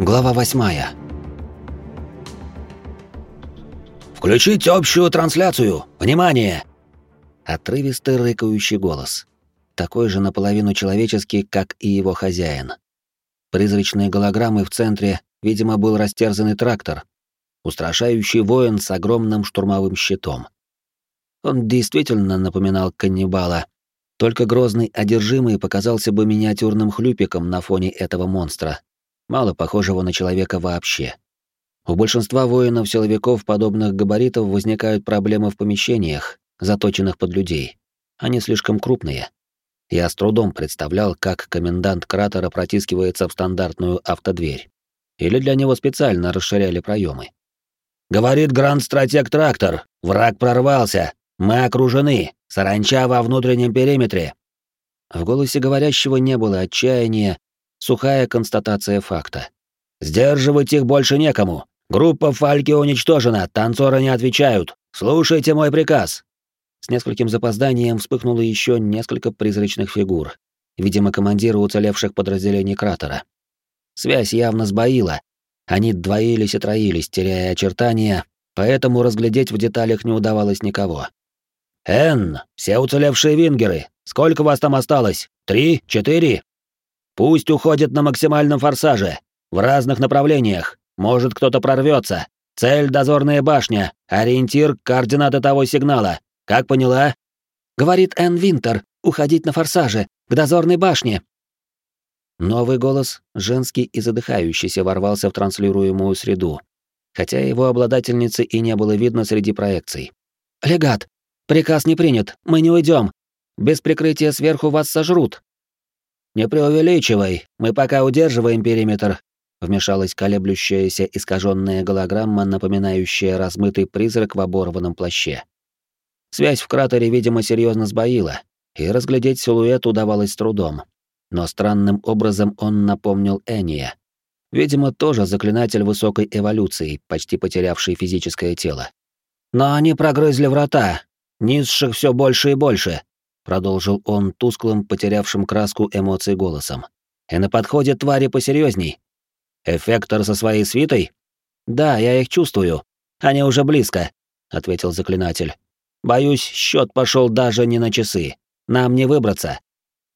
Глава восьмая. «Включить общую трансляцию! Внимание!» Отрывистый рыкающий голос. Такой же наполовину человеческий, как и его хозяин. Призрачной голограммой в центре, видимо, был растерзанный трактор. Устрашающий воин с огромным штурмовым щитом. Он действительно напоминал каннибала, только грозный одержимый показался бы миниатюрным хлюпиком на фоне этого монстра, мало похожего на человека вообще. У большинства воинов-силовиков подобных габаритов возникают проблемы в помещениях, заточенных под людей. Они слишком крупные. Я с трудом представлял, как комендант кратера протискивается в стандартную автодверь. Или для него специально расширяли проемы. «Говорит гранд-стратег трактор. Враг прорвался. Мы окружены. Саранча во внутреннем периметре». В голосе говорящего не было отчаяния, Сухая констатация факта. «Сдерживать их больше некому. Группа Фальки уничтожена, танцоры не отвечают. Слушайте мой приказ». С нескольким запозданием вспыхнуло еще несколько призрачных фигур. Видимо, командиры уцелевших подразделений кратера. Связь явно сбоила. Они двоились и троились, теряя очертания, поэтому разглядеть в деталях не удавалось никого. «Энн, все уцелевшие вингеры, сколько вас там осталось? Три? Четыре?» Пусть уходит на максимальном форсаже, в разных направлениях. Может, кто-то прорвется. Цель — дозорная башня, ориентир — координаты того сигнала. Как поняла?» «Говорит Энн Винтер, уходить на форсаже, к дозорной башне». Новый голос, женский и задыхающийся, ворвался в транслируемую среду, хотя его обладательницы и не было видно среди проекций. «Легат, приказ не принят, мы не уйдем. Без прикрытия сверху вас сожрут. «Не преувеличивай, мы пока удерживаем периметр», — вмешалась колеблющаяся искаженная голограмма, напоминающая размытый призрак в оборванном плаще. Связь в кратере, видимо, серьезно сбоила, и разглядеть силуэт удавалось трудом. Но странным образом он напомнил Эния. Видимо, тоже заклинатель высокой эволюции, почти потерявший физическое тело. «Но они прогрызли врата. Низших все больше и больше продолжил он тусклым, потерявшим краску эмоций голосом. И на подходе твари посерьезней. Эффектор со своей свитой? Да, я их чувствую. Они уже близко, ответил заклинатель. Боюсь, счет пошел даже не на часы. Нам не выбраться.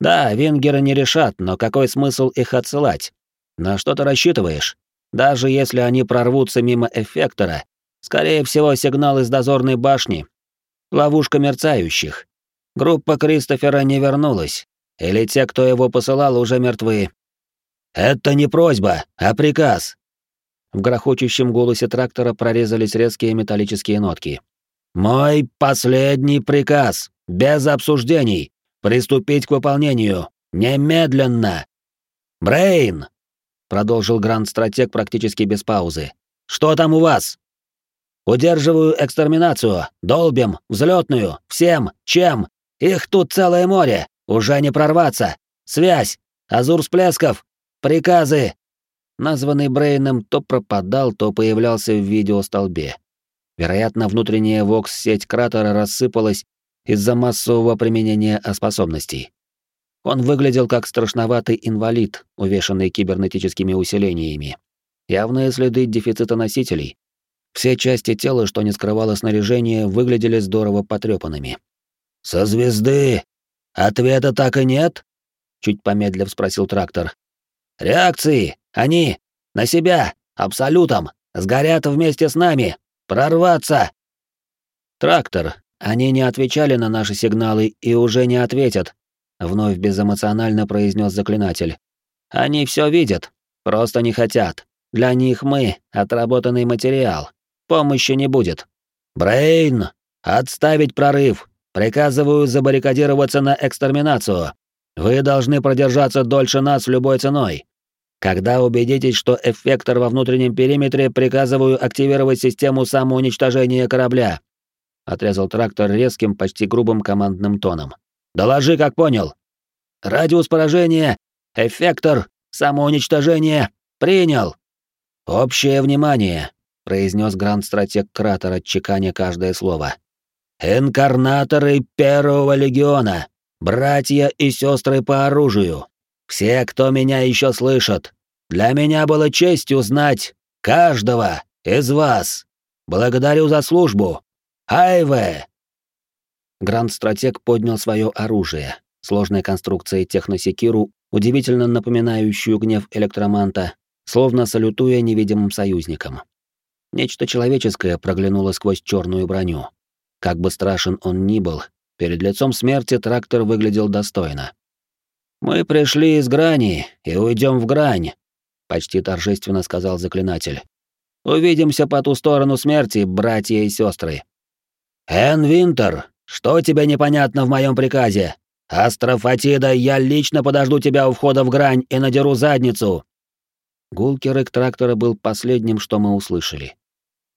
Да, венгеры не решат, но какой смысл их отсылать? На что ты рассчитываешь? Даже если они прорвутся мимо эффектора, скорее всего, сигнал из дозорной башни. Ловушка мерцающих. Группа Кристофера не вернулась, или те, кто его посылал, уже мертвы. «Это не просьба, а приказ!» В грохочущем голосе трактора прорезались резкие металлические нотки. «Мой последний приказ, без обсуждений, приступить к выполнению, немедленно!» «Брейн!» — продолжил Гранд-стратег практически без паузы. «Что там у вас?» «Удерживаю экстерминацию, долбим, взлетную, всем, чем, их тут целое море, уже не прорваться. Связь, Азур Всплесков, приказы!» Названный Брейном то пропадал, то появлялся в видеостолбе. Вероятно, внутренняя вокс-сеть кратера рассыпалась из-за массового применения способностей. Он выглядел как страшноватый инвалид, увешанный кибернетическими усилениями. Явные следы дефицита носителей. Все части тела, что не скрывало снаряжение, выглядели здорово потрепанными. «Со звезды? Ответа так и нет?» Чуть помедлив спросил трактор. «Реакции! Они! На себя! Абсолютом! Сгорят вместе с нами! Прорваться!» «Трактор! Они не отвечали на наши сигналы и уже не ответят», вновь безэмоционально произнес заклинатель. «Они все видят, просто не хотят. Для них мы — отработанный материал. Помощи не будет. Брейн, отставить прорыв, Приказываю забаррикадироваться на экстерминацию. Вы должны продержаться дольше нас любой ценой. Когда убедитесь, что эффектор во внутреннем периметре, приказываю активировать систему самоуничтожения корабля. Отрезал трактор резким, почти грубым командным тоном. Доложи, как понял. Радиус поражения, эффектор, самоуничтожение. Принял. Общее внимание, произнес гранд-стратег кратера, чеканя каждое слово. Инкарнаторы Первого Легиона, братья и сестры по оружию, все, кто меня еще слышит, Для меня было честью знать каждого из вас. Благодарю за службу. Айве!» Гранд-стратег поднял свое оружие, сложной конструкцией техносекиру, удивительно напоминающую гнев электроманта, словно салютуя невидимым союзникам. Нечто человеческое проглянуло сквозь черную броню. Как бы страшен он ни был, перед лицом смерти трактор выглядел достойно. «Мы пришли из грани и уйдем в грань», — почти торжественно сказал заклинатель. «Увидимся по ту сторону смерти, братья и сестры. «Эн Винтер, что тебе непонятно в моем приказе? Астрофатида, я лично подожду тебя у входа в грань и надеру задницу!» Гулкий рык трактора был последним, что мы услышали.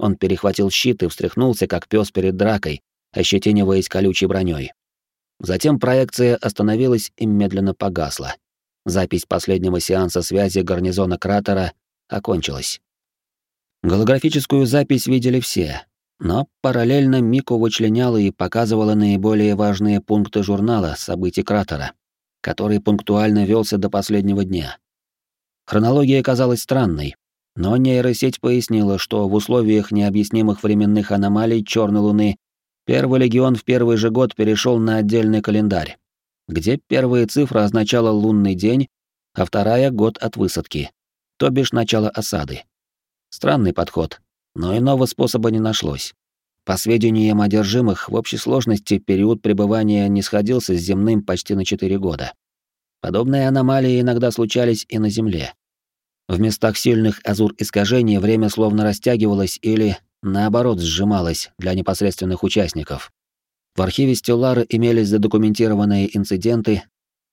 Он перехватил щит и встряхнулся, как пес перед дракой, ощетиниваясь колючей броней. Затем проекция остановилась и медленно погасла. Запись последнего сеанса связи гарнизона кратера окончилась. Голографическую запись видели все, но параллельно Мику вычленяла и показывала наиболее важные пункты журнала событий кратера, который пунктуально велся до последнего дня. Хронология казалась странной, но нейросеть пояснила, что в условиях необъяснимых временных аномалий Черной Луны Первый легион в первый же год перешел на отдельный календарь, где первая цифра означала лунный день, а вторая — год от высадки, то бишь начало осады. Странный подход, но иного способа не нашлось. По сведениям одержимых, в общей сложности период пребывания не сходился с земным почти на 4 года. Подобные аномалии иногда случались и на Земле. В местах сильных азур-искажений время словно растягивалось или, наоборот, сжималось для непосредственных участников. В архиве Стеллара имелись задокументированные инциденты,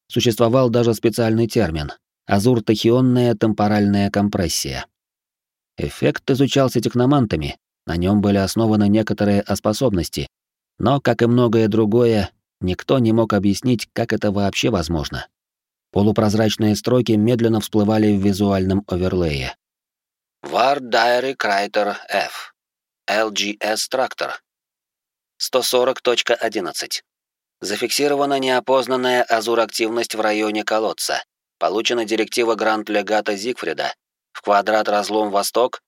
существовал даже специальный термин — азур-тахионная темпоральная компрессия. Эффект изучался техномантами, на нем были основаны некоторые способности, но, как и многое другое, никто не мог объяснить, как это вообще возможно. Полупрозрачные строки медленно всплывали в визуальном оверлее. War Diary Крайтер F. LGS Трактор. 140.11. Зафиксирована неопознанная азур-активность в районе колодца. Получена директива Гранд-Легата Зигфрида. В квадрат разлом Восток.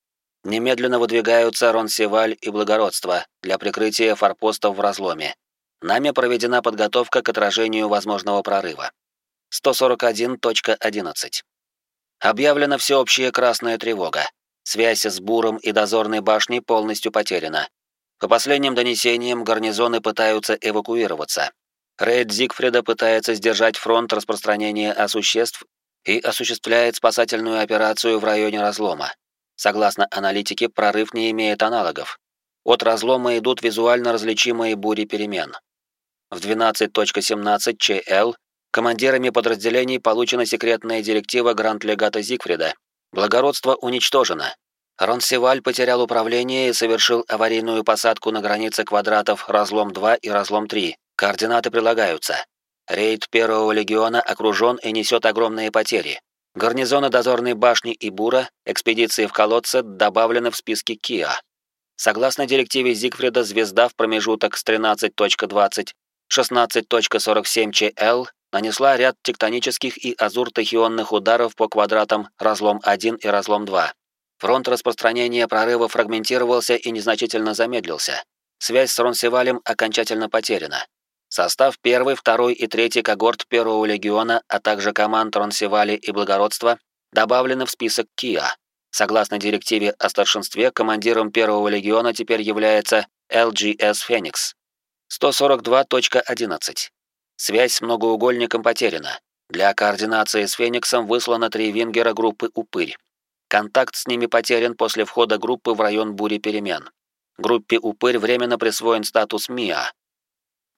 Немедленно выдвигаются Ронсеваль и Благородство для прикрытия форпостов в разломе. Нами проведена подготовка к отражению возможного прорыва. 141.11. Объявлена всеобщая красная тревога. Связь с Буром и дозорной башней полностью потеряна. По последним донесениям, гарнизоны пытаются эвакуироваться. Рейд Зигфрида пытается сдержать фронт распространения осуществ и осуществляет спасательную операцию в районе разлома. Согласно аналитике, прорыв не имеет аналогов. От разлома идут визуально различимые бури перемен. В 12.17 ЧЛ Командирами подразделений получена секретная директива Гранд-легата Зигфрида. Благородство уничтожено. Ронсеваль потерял управление и совершил аварийную посадку на границе квадратов Разлом-2 и Разлом-3. Координаты прилагаются. Рейд Первого легиона окружен и несет огромные потери. Гарнизоны дозорной башни и Бура, экспедиции в колодце добавлены в списки КИА. Согласно директиве Зигфрида, звезда в промежуток с 13.20 16.47 ЧЛ нанесла ряд тектонических и азур-тахионных ударов по квадратам разлом-1 и разлом-2. Фронт распространения прорыва фрагментировался и незначительно замедлился. Связь с Ронсевалем окончательно потеряна. Состав 1, 2 и 3 когорт Первого легиона, а также команд Ронсевали и Благородства добавлены в список КИА. Согласно директиве о старшинстве, командиром Первого легиона теперь является LGS Феникс. 142.11. Связь с многоугольником потеряна. Для координации с Фениксом выслано три вингера группы «Упырь». Контакт с ними потерян после входа группы в район бури перемен. Группе «Упырь» временно присвоен статус МИА.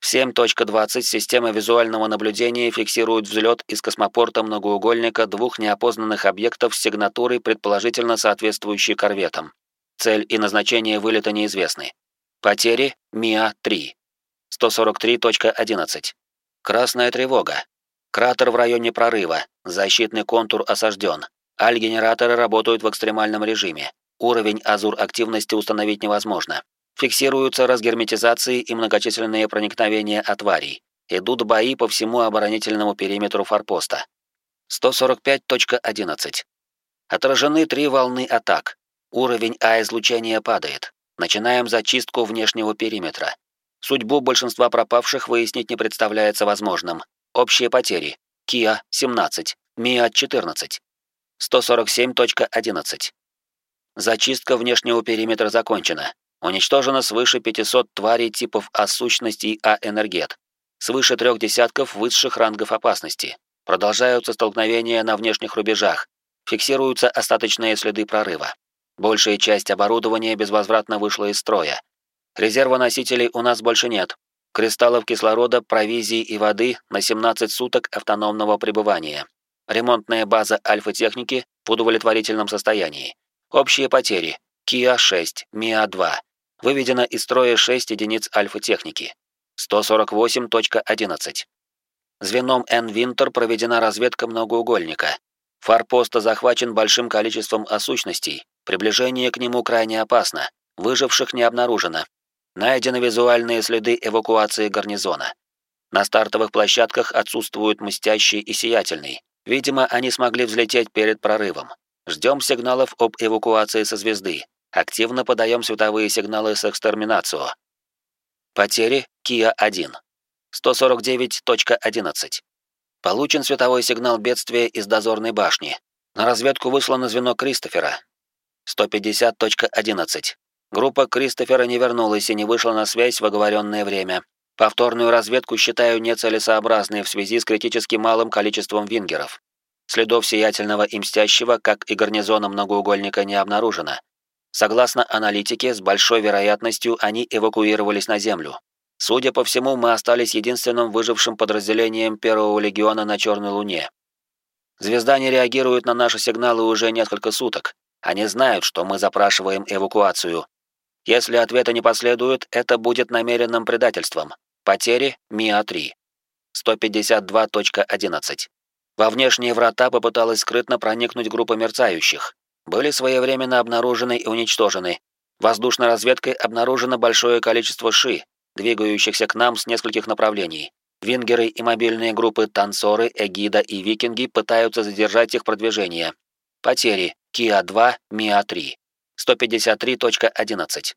В 7.20 система визуального наблюдения фиксирует взлет из космопорта многоугольника двух неопознанных объектов с сигнатурой, предположительно соответствующей корветам. Цель и назначение вылета неизвестны. Потери МИА-3. 143.11. Красная тревога. Кратер в районе прорыва. Защитный контур осажден. Аль-генераторы работают в экстремальном режиме. Уровень азур-активности установить невозможно. Фиксируются разгерметизации и многочисленные проникновения отварий. Идут бои по всему оборонительному периметру форпоста. 145.11. Отражены три волны атак. Уровень А-излучения падает. Начинаем зачистку внешнего периметра. Судьбу большинства пропавших выяснить не представляется возможным. Общие потери. Киа 17, Миа 14. 147.11. Зачистка внешнего периметра закончена. Уничтожено свыше 500 тварей типов А-сущностей А-энергет. Свыше трех десятков высших рангов опасности. Продолжаются столкновения на внешних рубежах. Фиксируются остаточные следы прорыва. Большая часть оборудования безвозвратно вышла из строя. Резерва носителей у нас больше нет. Кристаллов кислорода, провизии и воды на 17 суток автономного пребывания. Ремонтная база альфа-техники в удовлетворительном состоянии. Общие потери. Киа-6, Миа-2. Выведено из строя 6 единиц альфа-техники. 148.11. Звеном Н-Винтер проведена разведка многоугольника. Фарпост захвачен большим количеством осущностей. Приближение к нему крайне опасно. Выживших не обнаружено. Найдены визуальные следы эвакуации гарнизона. На стартовых площадках отсутствуют мстящий и сиятельный. Видимо, они смогли взлететь перед прорывом. Ждем сигналов об эвакуации со звезды. Активно подаем световые сигналы с экстерминацией. Потери Киа-1. 149.11. Получен световой сигнал бедствия из дозорной башни. На разведку выслано звено Кристофера. 150.11. Группа Кристофера не вернулась и не вышла на связь в оговоренное время. Повторную разведку считаю нецелесообразной в связи с критически малым количеством вингеров. Следов сиятельного и мстящего, как и гарнизона многоугольника, не обнаружено. Согласно аналитике, с большой вероятностью они эвакуировались на Землю. Судя по всему, мы остались единственным выжившим подразделением Первого легиона на Черной Луне. Звезда не реагирует на наши сигналы уже несколько суток. Они знают, что мы запрашиваем эвакуацию. Если ответа не последует, это будет намеренным предательством. Потери МИА-3. 152.11. Во внешние врата попыталась скрытно проникнуть группа мерцающих. Были своевременно обнаружены и уничтожены. Воздушной разведкой обнаружено большое количество ШИ, двигающихся к нам с нескольких направлений. Вингеры и мобильные группы Танцоры, Эгида и Викинги пытаются задержать их продвижение. Потери. Киа-2, Миа-3. 153.11.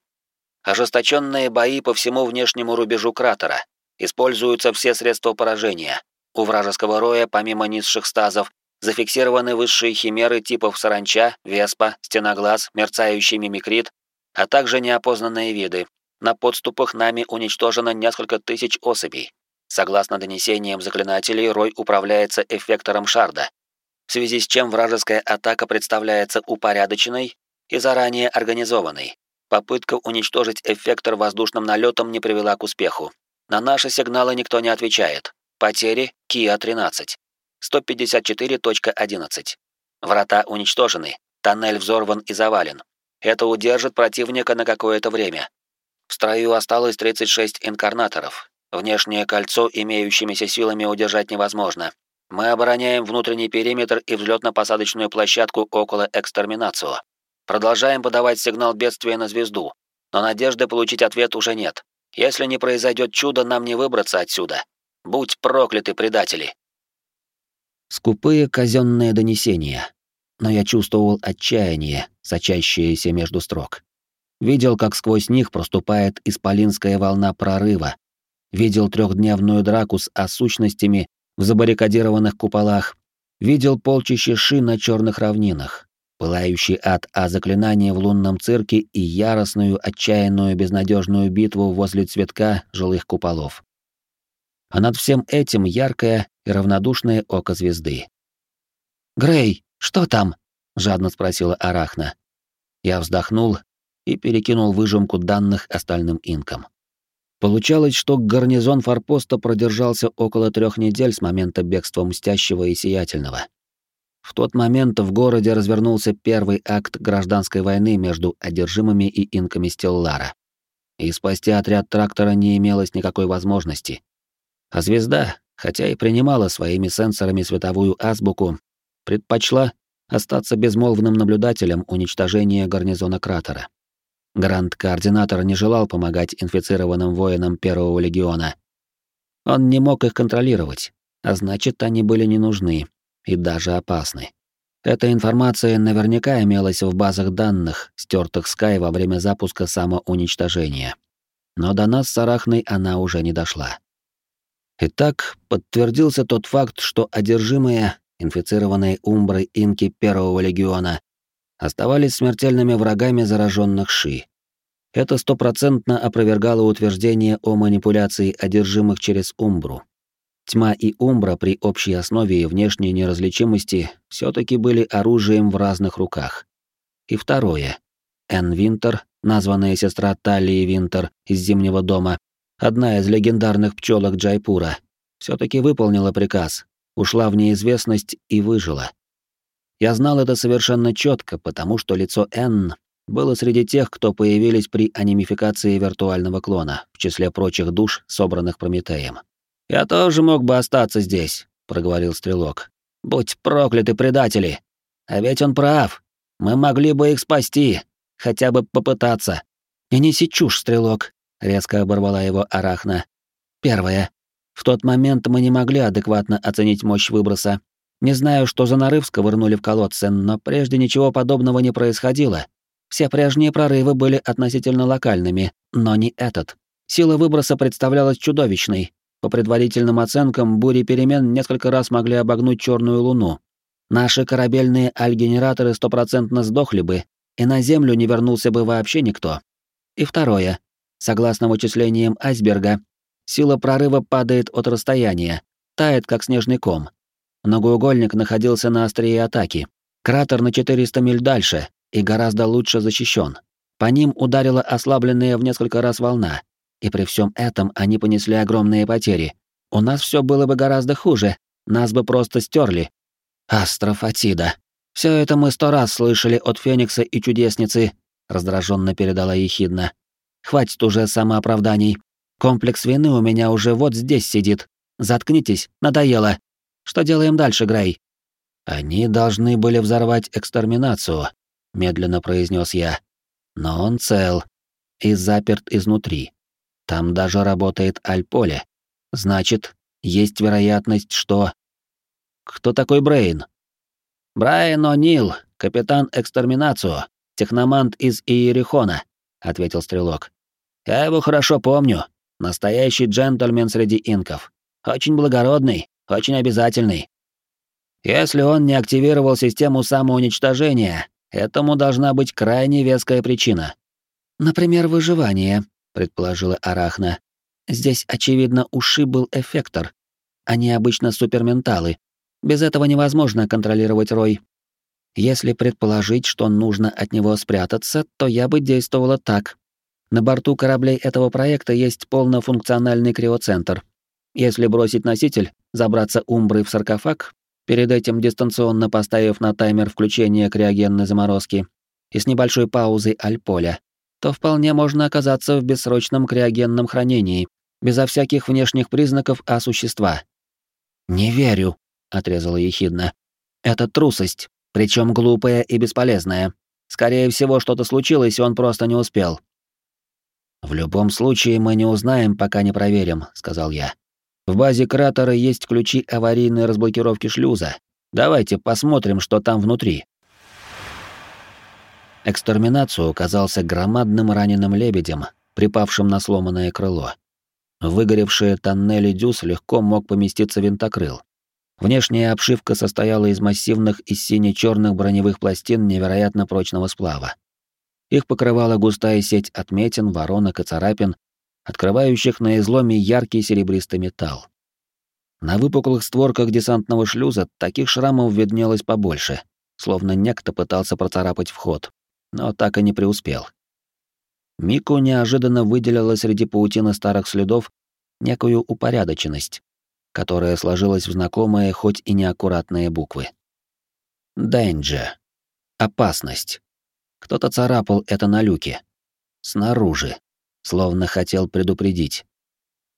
Ожесточенные бои по всему внешнему рубежу кратера. Используются все средства поражения. У вражеского роя, помимо низших стазов, зафиксированы высшие химеры типов саранча, веспа, стеноглаз, мерцающий мимикрит, а также неопознанные виды, на подступах нами уничтожено несколько тысяч особей. Согласно донесениям заклинателей, Рой управляется эффектором Шарда, в связи с чем вражеская атака представляется упорядоченной и заранее организованной. Попытка уничтожить эффектор воздушным налетом не привела к успеху. На наши сигналы никто не отвечает. Потери Киа-13. 154.11. Врата уничтожены, тоннель взорван и завален. Это удержит противника на какое-то время. В строю осталось 36 инкарнаторов. Внешнее кольцо имеющимися силами удержать невозможно. Мы обороняем внутренний периметр и взлетно-посадочную площадку около экстерминацио. Продолжаем подавать сигнал бедствия на звезду, но надежды получить ответ уже нет. Если не произойдет чудо, нам не выбраться отсюда. Будь прокляты, предатели. Скупые казенные донесения. Но я чувствовал отчаяние, сочащееся между строк. Видел, как сквозь них проступает исполинская волна прорыва. Видел трехдневную драку с осущностями в забаррикадированных куполах. Видел полчище ши на черных равнинах, пылающий ад а заклинание в лунном цирке и яростную, отчаянную, безнадежную битву возле цветка жилых куполов. А над всем этим яркое и равнодушное око звезды. «Грей, что там?» — жадно спросила Арахна. Я вздохнул и перекинул выжимку данных остальным инкам. Получалось, что гарнизон форпоста продержался около трех недель с момента бегства Мстящего и Сиятельного. В тот момент в городе развернулся первый акт гражданской войны между одержимыми и инками Стеллара. И спасти отряд трактора не имелось никакой возможности. А звезда, хотя и принимала своими сенсорами световую азбуку, предпочла остаться безмолвным наблюдателем уничтожения гарнизона кратера. Гранд-координатор не желал помогать инфицированным воинам Первого легиона. Он не мог их контролировать, а значит, они были не нужны и даже опасны. Эта информация наверняка имелась в базах данных, стертых Скай во время запуска самоуничтожения. Но до нас с Арахной она уже не дошла. Итак, подтвердился тот факт, что одержимые, инфицированные умброй инки Первого легиона, оставались смертельными врагами зараженных Ши. Это стопроцентно опровергало утверждение о манипуляции одержимых через умбру. Тьма и Умбра при общей основе и внешней неразличимости все таки были оружием в разных руках. И второе. Энн Винтер, названная сестра Талии Винтер из Зимнего дома, одна из легендарных пчелок Джайпура, все таки выполнила приказ, ушла в неизвестность и выжила. Я знал это совершенно четко, потому что лицо Энн было среди тех, кто появились при анимификации виртуального клона, в числе прочих душ, собранных Прометеем. «Я тоже мог бы остаться здесь», — проговорил Стрелок. «Будь прокляты предатели! А ведь он прав. Мы могли бы их спасти, хотя бы попытаться». «Не неси чушь, Стрелок», — резко оборвала его Арахна. «Первое. В тот момент мы не могли адекватно оценить мощь выброса. Не знаю, что за нарыв сковырнули в колодце, но прежде ничего подобного не происходило. Все прежние прорывы были относительно локальными, но не этот. Сила выброса представлялась чудовищной, по предварительным оценкам, бури перемен несколько раз могли обогнуть черную луну. Наши корабельные альгенераторы стопроцентно сдохли бы, и на Землю не вернулся бы вообще никто. И второе. Согласно вычислениям айсберга, сила прорыва падает от расстояния, тает как снежный ком. Многоугольник находился на острие атаки. Кратер на 400 миль дальше и гораздо лучше защищен. По ним ударила ослабленная в несколько раз волна, и при всем этом они понесли огромные потери. У нас все было бы гораздо хуже, нас бы просто стерли. Астрофатида. Все это мы сто раз слышали от Феникса и Чудесницы, раздраженно передала ехидна. Хватит уже самооправданий. Комплекс вины у меня уже вот здесь сидит. Заткнитесь, надоело. Что делаем дальше, Грей? Они должны были взорвать экстерминацию, медленно произнес я. Но он цел и заперт изнутри. Там даже работает Альполе. Значит, есть вероятность, что... Кто такой Брейн? Брайан О'Нил, капитан экстерминацию, техномант из Иерихона, ответил стрелок. Я его хорошо помню. Настоящий джентльмен среди инков. Очень благородный, очень обязательный. Если он не активировал систему самоуничтожения, этому должна быть крайне веская причина. Например, выживание, предположила Арахна. Здесь, очевидно, уши был эффектор. Они обычно суперменталы. Без этого невозможно контролировать рой. Если предположить, что нужно от него спрятаться, то я бы действовала так. На борту кораблей этого проекта есть полнофункциональный криоцентр. Если бросить носитель, забраться умброй в саркофаг, перед этим дистанционно поставив на таймер включения криогенной заморозки, и с небольшой паузой альполя, то вполне можно оказаться в бессрочном криогенном хранении, безо всяких внешних признаков а существа. «Не верю», — отрезала ехидно. «Это трусость, причем глупая и бесполезная. Скорее всего, что-то случилось, и он просто не успел». «В любом случае мы не узнаем, пока не проверим», — сказал я. «В базе кратера есть ключи аварийной разблокировки шлюза. Давайте посмотрим, что там внутри». Экстерминацию оказался громадным раненым лебедем, припавшим на сломанное крыло. выгоревшие тоннели дюз легко мог поместиться винтокрыл. Внешняя обшивка состояла из массивных и сине-черных броневых пластин невероятно прочного сплава. Их покрывала густая сеть отметин, воронок и царапин, открывающих на изломе яркий серебристый металл. На выпуклых створках десантного шлюза таких шрамов виднелось побольше, словно некто пытался процарапать вход, но так и не преуспел. Мику неожиданно выделила среди паутины старых следов некую упорядоченность, которая сложилась в знакомые, хоть и неаккуратные буквы. Danger. Опасность. Кто-то царапал это на люке. Снаружи. Словно хотел предупредить.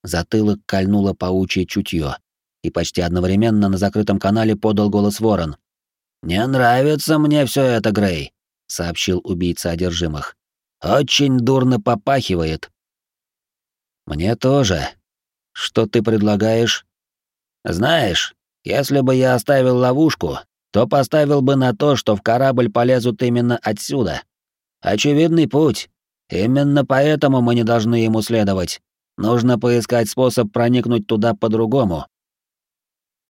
Затылок кольнуло паучье чутье, и почти одновременно на закрытом канале подал голос Ворон. «Не нравится мне все это, Грей сообщил убийца одержимых. Очень дурно попахивает. Мне тоже. Что ты предлагаешь? Знаешь, если бы я оставил ловушку, то поставил бы на то, что в корабль полезут именно отсюда. Очевидный путь. Именно поэтому мы не должны ему следовать. Нужно поискать способ проникнуть туда по-другому.